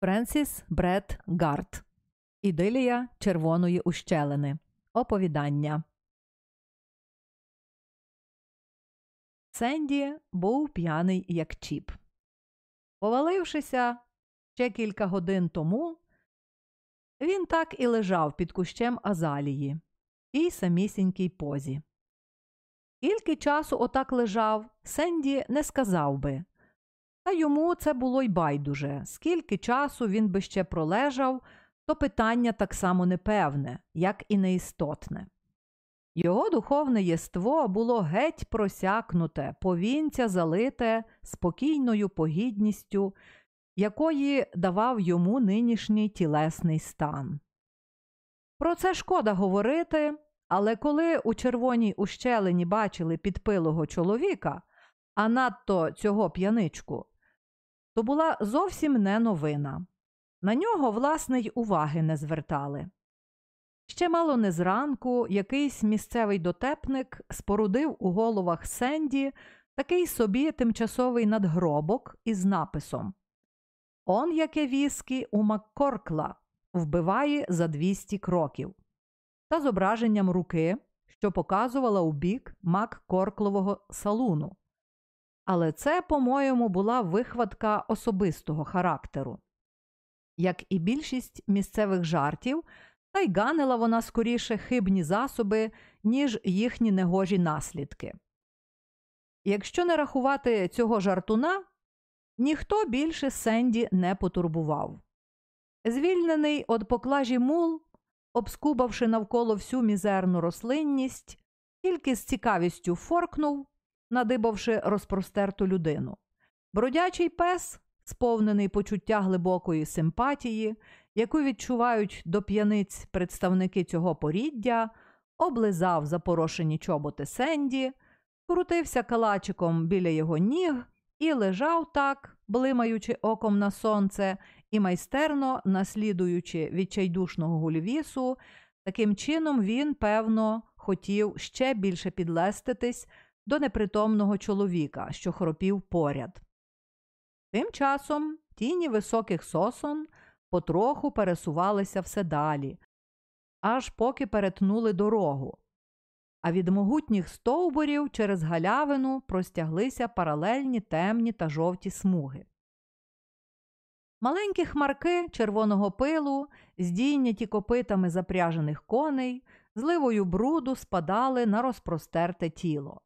Френсіс Бред Гарт. Ідилія Червоної ущелини. Оповідання. Сенді був п'яний, як чіп. Повалившися ще кілька годин тому, він так і лежав під кущем азалії, тій самісінькій позі. Скільки часу отак лежав, Сенді не сказав би. Та йому це було й байдуже. Скільки часу він би ще пролежав, то питання так само непевне, як і неістотне. Його духовне єство було геть просякнуте, повінця залите спокійною погідністю, якої давав йому нинішній тілесний стан. Про це шкода говорити, але коли у червоній ущелині бачили підпилого чоловіка, а надто цього п'яничку, то була зовсім не новина. На нього, власне, й уваги не звертали. Ще мало не зранку якийсь місцевий дотепник спорудив у головах Сенді такий собі тимчасовий надгробок із написом Он яке віскі у Маккоркла вбиває за 200 кроків та зображенням руки, що показувала у бік Маккорклового салуну. Але це, по-моєму, була вихватка особистого характеру. Як і більшість місцевих жартів, та й ганила вона скоріше хибні засоби, ніж їхні негожі наслідки. Якщо не рахувати цього жартуна, ніхто більше Сенді не потурбував. Звільнений від поклажі мул, обскубавши навколо всю мізерну рослинність, тільки з цікавістю форкнув, надибавши розпростерту людину. Бродячий пес, сповнений почуття глибокої симпатії, яку відчувають до п'яниць представники цього поріддя, облизав запорошені чоботи Сенді, крутився калачиком біля його ніг і лежав так, блимаючи оком на сонце і майстерно наслідуючи відчайдушного гульвісу, таким чином він, певно, хотів ще більше підлеститись до непритомного чоловіка, що хропів поряд. Тим часом тіні високих сосон потроху пересувалися все далі, аж поки перетнули дорогу, а від могутніх стовбурів через галявину простяглися паралельні темні та жовті смуги. Маленькі хмарки червоного пилу, здійняті копитами запряжених коней, зливою бруду спадали на розпростерте тіло.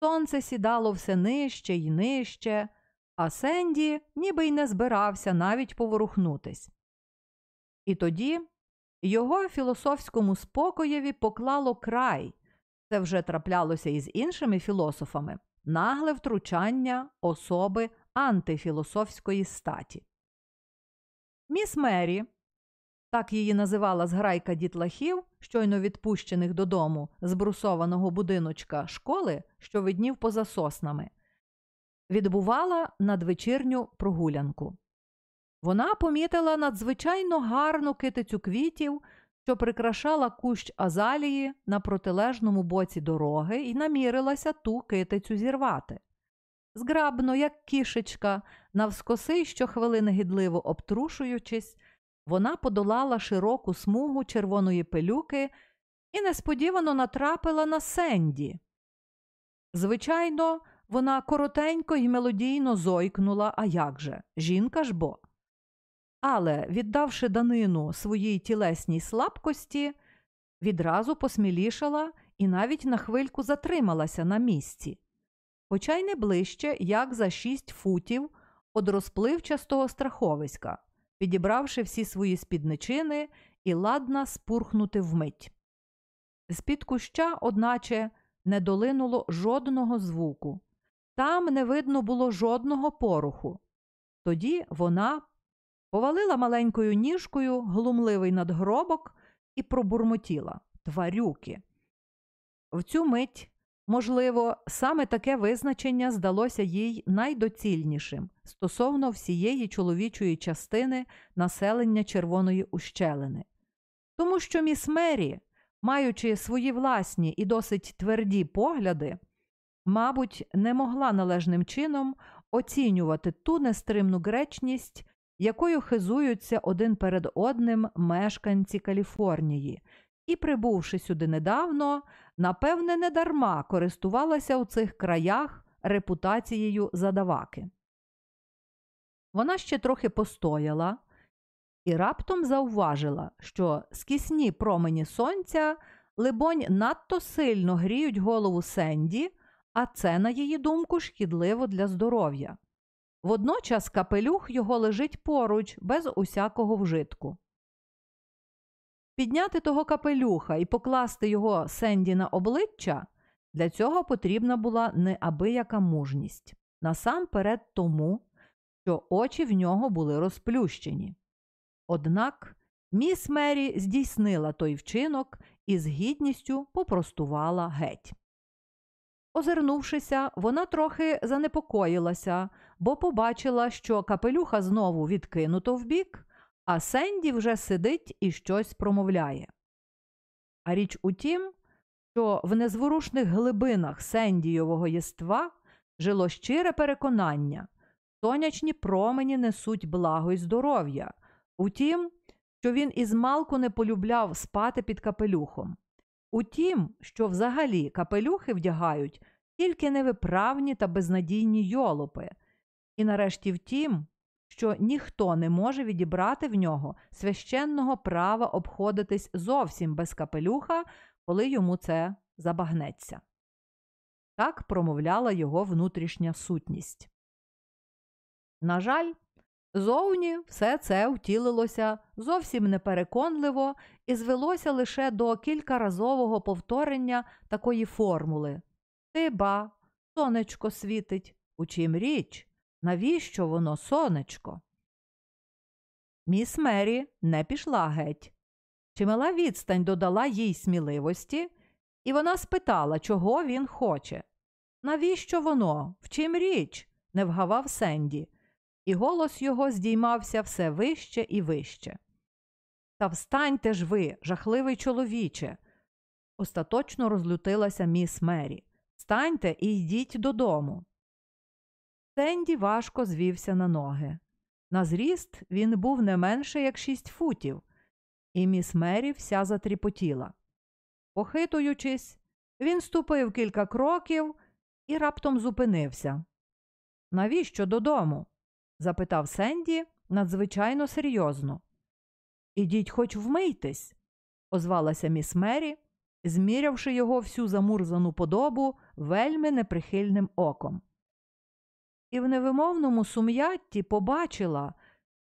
Сонце сідало все нижче й нижче, а Сенді ніби й не збирався навіть поворухнутись. І тоді його філософському спокоєві поклало край, це вже траплялося із іншими філософами, нагле втручання особи антифілософської статі. Міс Мері, так її називала зграйка дітлахів, щойно відпущених додому з брусованого будиночка школи, що виднів поза соснами, відбувала надвечірню прогулянку. Вона помітила надзвичайно гарну китицю квітів, що прикрашала кущ азалії на протилежному боці дороги, і намірилася ту китицю зірвати. Зграбно, як кішечка, навскоси щохвилини гідливо обтрушуючись, вона подолала широку смугу червоної пилюки і несподівано натрапила на Сенді. Звичайно, вона коротенько й мелодійно зойкнула, а як же, жінка ж бо. Але, віддавши данину своїй тілесній слабкості, відразу посмілішала і навіть на хвильку затрималася на місці, хоча й не ближче, як за шість футів од розпливчастого страховиська, підібравши всі свої спідничини і ладна спурхнути вмить. З під куща, одначе, не долинуло жодного звуку, там не видно було жодного поруху. Тоді вона повалила маленькою ніжкою глумливий надгробок і пробурмотіла тварюки. В цю мить, можливо, саме таке визначення здалося їй найдоцільнішим стосовно всієї чоловічої частини населення Червоної ущелини. Тому що міс Мері, маючи свої власні і досить тверді погляди, мабуть, не могла належним чином оцінювати ту нестримну гречність, якою хизуються один перед одним мешканці Каліфорнії, і, прибувши сюди недавно, напевне, недарма користувалася у цих краях репутацією задаваки. Вона ще трохи постояла і раптом зауважила, що скісні промені сонця, либонь, надто сильно гріють голову Сенді, а це, на її думку, шкідливо для здоров'я. Водночас капелюх його лежить поруч, без усякого вжитку. Підняти того капелюха і покласти його Сенді на обличчя для цього потрібна була неабияка мужність, насамперед тому, що очі в нього були розплющені. Однак міс Мері здійснила той вчинок і з гідністю попростувала геть. Озирнувшися, вона трохи занепокоїлася, бо побачила, що капелюха знову відкинуто вбік, а Сенді вже сидить і щось промовляє. А річ у тім, що в незворушних глибинах Сендійового єства жило щире переконання, сонячні промені несуть благо й здоров'я, утім, що він із малку не полюбляв спати під капелюхом. Утім, що взагалі капелюхи вдягають тільки невиправні та безнадійні йолопи, і нарешті втім, що ніхто не може відібрати в нього священного права обходитись зовсім без капелюха, коли йому це забагнеться. Так промовляла його внутрішня сутність. На жаль, зовні все це втілилося зовсім непереконливо і звелося лише до кількаразового повторення такої формули Ти ба, сонечко світить, у чим річ, навіщо воно сонечко? Міс Мері не пішла геть. Чимала відстань додала їй сміливості, і вона спитала, чого він хоче. Навіщо воно? В чим річ? не вгавав Сенді, і голос його здіймався все вище і вище. Та встаньте ж ви, жахливий чоловіче. Остаточно розлютилася міс Мері. Встаньте і йдіть додому. Сенді важко звівся на ноги. На зріст він був не менше як шість футів, і міс Мері вся затріпотіла. Похитуючись, він ступив кілька кроків і раптом зупинився. Навіщо додому? запитав Сенді надзвичайно серйозно. Ідіть, хоч вмийтесь, озвалася міс Мері, змірявши його всю замурзану подобу вельми неприхильним оком. І в невимовному сум'ятті побачила,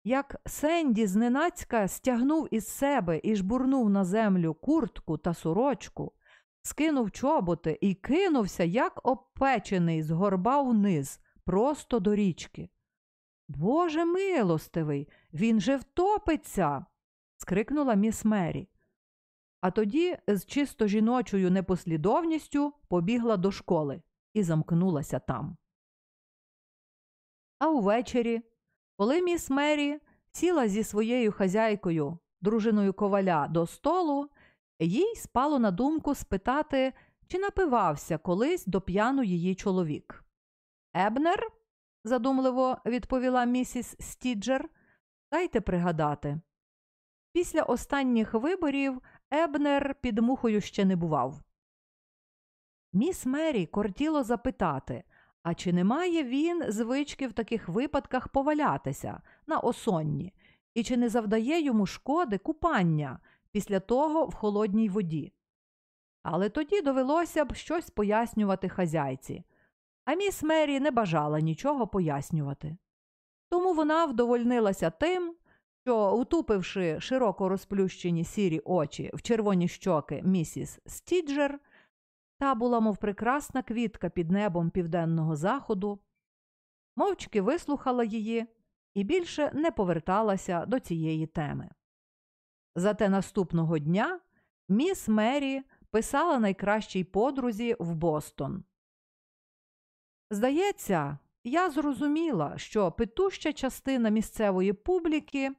як Сенді зненацька стягнув із себе і жбурнув на землю куртку та сорочку, скинув чоботи і кинувся, як обпечений, з горба вниз, просто до річки. Боже милостивий, він же втопиться. скрикнула міс Мері. А тоді з чисто жіночою непослідовністю побігла до школи і замкнулася там. А увечері, коли міс Мері сіла зі своєю хазяйкою, дружиною коваля, до столу, їй спало на думку спитати, чи напивався колись до п'яну її чоловік. Ебнер, задумливо відповіла місіс Стіджер, дайте пригадати. Після останніх виборів Ебнер під мухою ще не бував. Міс Мері кортіло запитати, а чи не має він звички в таких випадках повалятися на осонні, і чи не завдає йому шкоди купання після того в холодній воді? Але тоді довелося б щось пояснювати хазяйці, а міс Мері не бажала нічого пояснювати. Тому вона вдовольнилася тим, що, утупивши широко розплющені сірі очі в червоні щоки місіс Стіджер, та була, мов прекрасна квітка під небом південного заходу, мовчки вислухала її і більше не поверталася до цієї теми. Зате наступного дня міс Мері писала найкращій подрузі в Бостон. Здається, я зрозуміла, що питуща частина місцевої публіки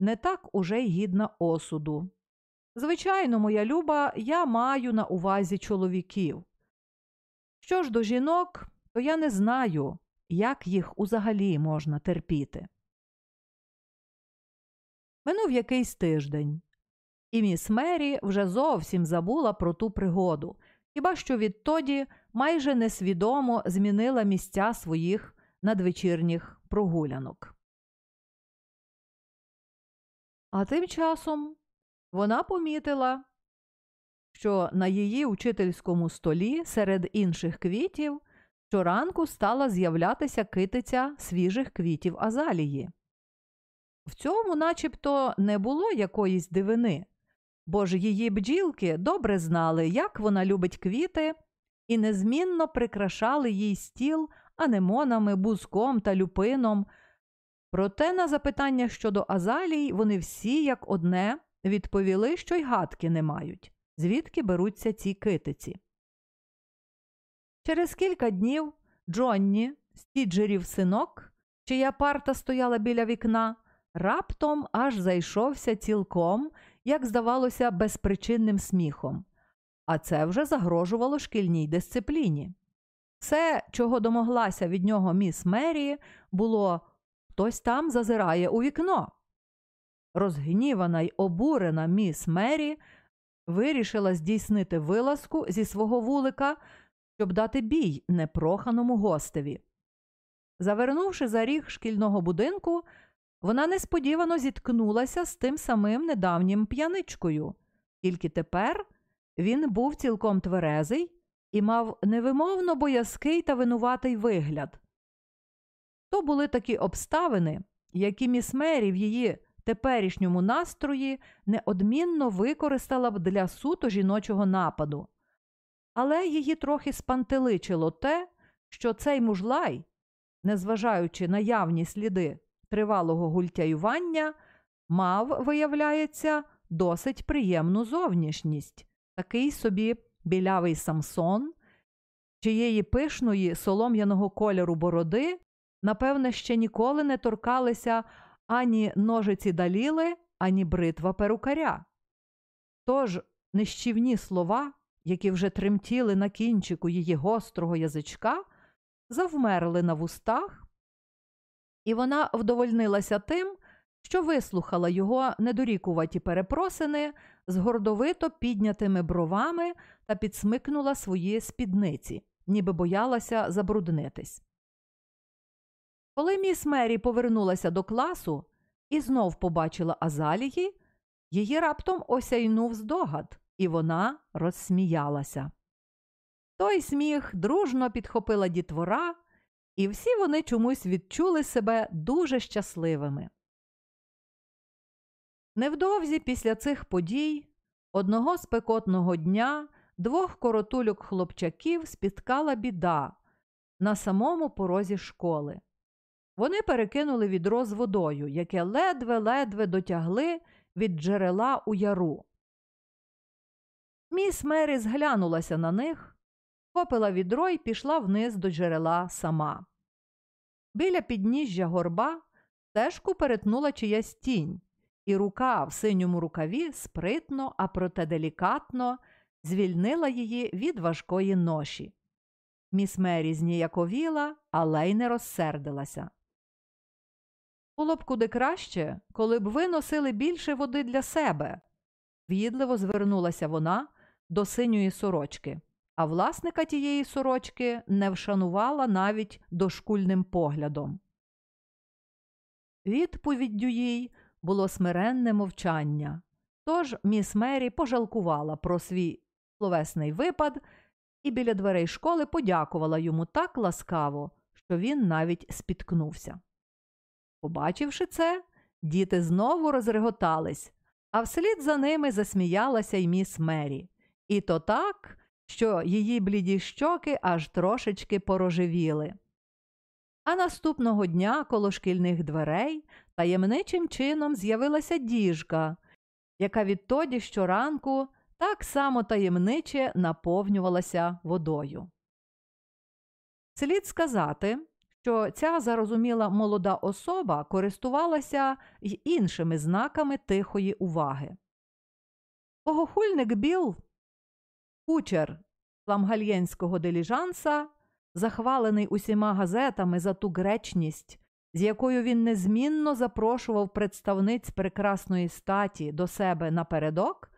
не так уже й гідна осуду. Звичайно, моя люба, я маю на увазі чоловіків. Що ж до жінок, то я не знаю, як їх узагалі можна терпіти. Минув якийсь тиждень, і міс Мері вже зовсім забула про ту пригоду, хіба що відтоді майже несвідомо змінила місця своїх надвечірніх прогулянок. А тим часом вона помітила, що на її учительському столі серед інших квітів щоранку стала з'являтися китиця свіжих квітів азалії. В цьому начебто не було якоїсь дивини, бо ж її бджілки добре знали, як вона любить квіти, і незмінно прикрашали їй стіл анемонами, бузком та люпином. Проте на запитання щодо азалій вони всі, як одне, відповіли, що й гадки не мають, звідки беруться ці китиці. Через кілька днів Джонні, стіджерів синок, чия парта стояла біля вікна, раптом аж зайшовся цілком, як здавалося, безпричинним сміхом, а це вже загрожувало шкільній дисципліні. Все, чого домоглася від нього міс Мері, було хтось там зазирає у вікно. Розгнівана й обурена міс Мері вирішила здійснити вилазку зі свого вулика, щоб дати бій непроханому гостеві. Завернувши за ріг шкільного будинку, вона несподівано зіткнулася з тим самим недавнім п'яничкою, тільки тепер він був цілком тверезий і мав невимовно боязкий та винуватий вигляд. То були такі обставини, які міс Мері в її теперішньому настрої неодмінно використала б для суто жіночого нападу. Але її трохи спантеличило те, що цей мужлай, незважаючи на явні сліди тривалого гультяювання, мав, виявляється, досить приємну зовнішність, такий собі білявий Самсон, чиєї пишної солом'яного кольору бороди, напевне, ще ніколи не торкалися ані ножиці даліли, ані бритва перукаря. Тож нищівні слова, які вже тремтіли на кінчику її гострого язичка, завмерли на вустах, і вона вдовольнилася тим, що вислухала його недорікуваті перепросини з гордовито піднятими бровами та підсмикнула свої спідниці, ніби боялася забруднитись. Коли міс Мері повернулася до класу і знов побачила Азалії, її раптом осяйнув здогад, і вона розсміялася. Той сміх дружно підхопила дітвора, і всі вони чомусь відчули себе дуже щасливими. Невдовзі після цих подій одного спекотного дня двох коротульок хлопчаків спіткала біда на самому порозі школи. Вони перекинули відро з водою, яке ледве-ледве дотягли від джерела у яру. Міс Мері зглянулася на них, попила відро і пішла вниз до джерела сама. Біля підніжжя горба стежку перетнула чиясь тінь, і рука в синьому рукаві спритно, а проте делікатно звільнила її від важкої ноші. Міс Мері зніяковіла, але й не розсердилася. Було б куди краще, коли б ви носили більше води для себе. В'їдливо звернулася вона до синьої сорочки, а власника тієї сорочки не вшанувала навіть дошкульним поглядом. Відповіддю їй було смиренне мовчання. Тож міс Мері пожалкувала про свій словесний випад і біля дверей школи подякувала йому так ласкаво, що він навіть спіткнувся. Побачивши це, діти знову розреготались, а вслід за ними засміялася й міс Мері. І то так, що її бліді щоки аж трошечки порожевіли. А наступного дня коло шкільних дверей таємничим чином з'явилася діжка, яка відтоді щоранку так само таємниче наповнювалася водою. Слід сказати, що ця зарозуміла молода особа користувалася й іншими знаками тихої уваги. Богохульник Біл, кучер ламгальєнського деліжанса, захвалений усіма газетами за ту гречність, з якою він незмінно запрошував представниць прекрасної статі до себе напередок,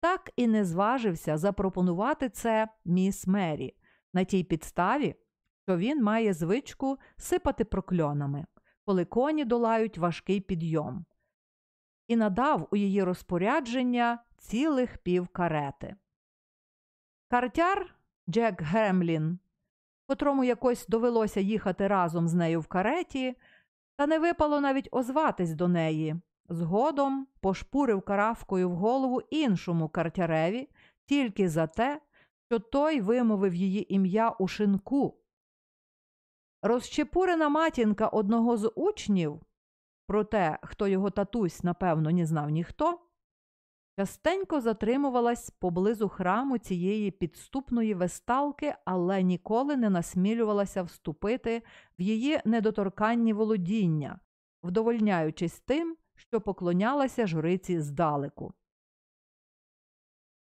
так і не зважився запропонувати це міс Мері на тій підставі, що він має звичку сипати прокльонами, коли коні долають важкий підйом, і надав у її розпорядження цілих пів карети. Картяр Джек Гемлін, котрому якось довелося їхати разом з нею в кареті, та не випало навіть озватись до неї. Згодом пошпурив каравкою в голову іншому картяреві тільки за те, що той вимовив її ім'я у шинку. Розчепурена матінка одного з учнів, про те, хто його татусь, напевно, не знав ніхто, частенько затримувалась поблизу храму цієї підступної весталки, але ніколи не насмілювалася вступити в її недоторканні володіння, вдовольняючись тим, що поклонялася жриці здалеку.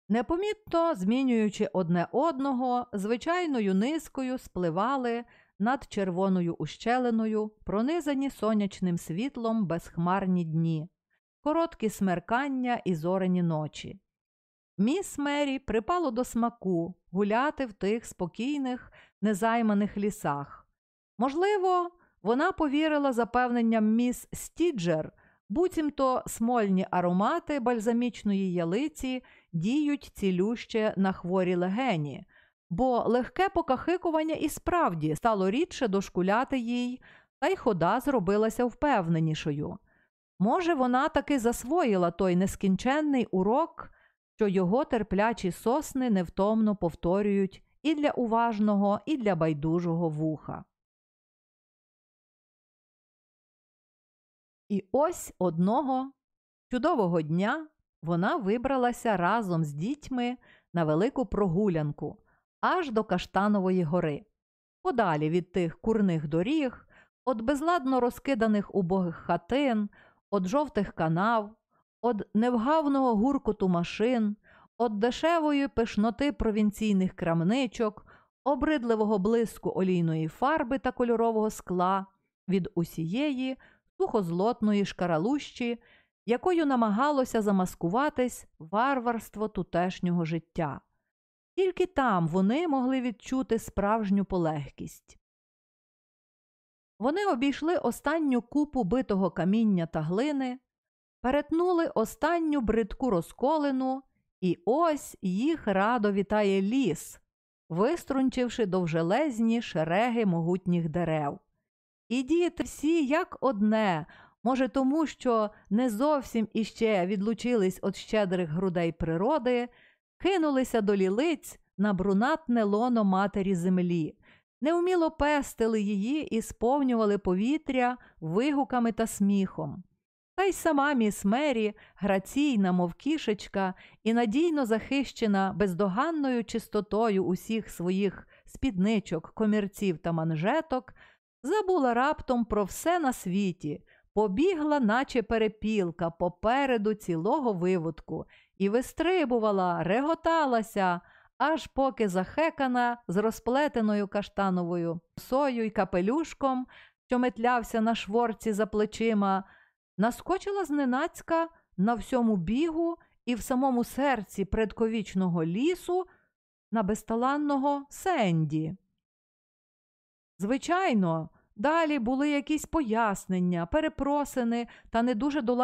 Непомітно змінюючи одне одного, звичайною низкою спливали над червоною ущелиною, пронизані сонячним світлом безхмарні дні, короткі смеркання і зорені ночі. Міс Мері припало до смаку гуляти в тих спокійних, незайманих лісах. Можливо, вона повірила запевненням міс Стіджер, буцімто смольні аромати бальзамічної ялиці діють цілюще на хворі легені, бо легке покахикування і справді стало рідше дошкуляти їй, та й хода зробилася впевненішою. Може, вона таки засвоїла той нескінченний урок, що його терплячі сосни невтомно повторюють і для уважного, і для байдужого вуха. І ось одного чудового дня вона вибралася разом з дітьми на велику прогулянку аж до Каштанової гори, подалі від тих курних доріг, від безладно розкиданих убогих хатин, від жовтих канав, від невгавного гуркоту машин, від дешевої пишноти провінційних крамничок, обридливого блиску олійної фарби та кольорового скла, від усієї сухозлотної шкаралущі, якою намагалося замаскуватись варварство тутешнього життя. Тільки там вони могли відчути справжню полегкість. Вони обійшли останню купу битого каміння та глини, перетнули останню бридку розколину, і ось їх радо вітає ліс, виструнчивши довжелезні шереги могутніх дерев. І діти всі як одне, може, тому що не зовсім іще відлучились від щедрих грудей природи, кинулися до лілиць на брунатне лоно матері землі, неуміло пестили її і сповнювали повітря вигуками та сміхом. Та й сама міс Мері, граційна, мов кішечка, і надійно захищена бездоганною чистотою усіх своїх спідничок, комірців та манжеток, забула раптом про все на світі, побігла, наче перепілка, попереду цілого виводку, і вистрибувала, реготалася, аж поки захекана з розплетеною каштановою сою й капелюшком, що метлявся на шворці за плечима, наскочила зненацька на всьому бігу і в самому серці предковічного лісу на безталанного Сенді. Звичайно, далі були якісь пояснення, перепросини та не дуже доладні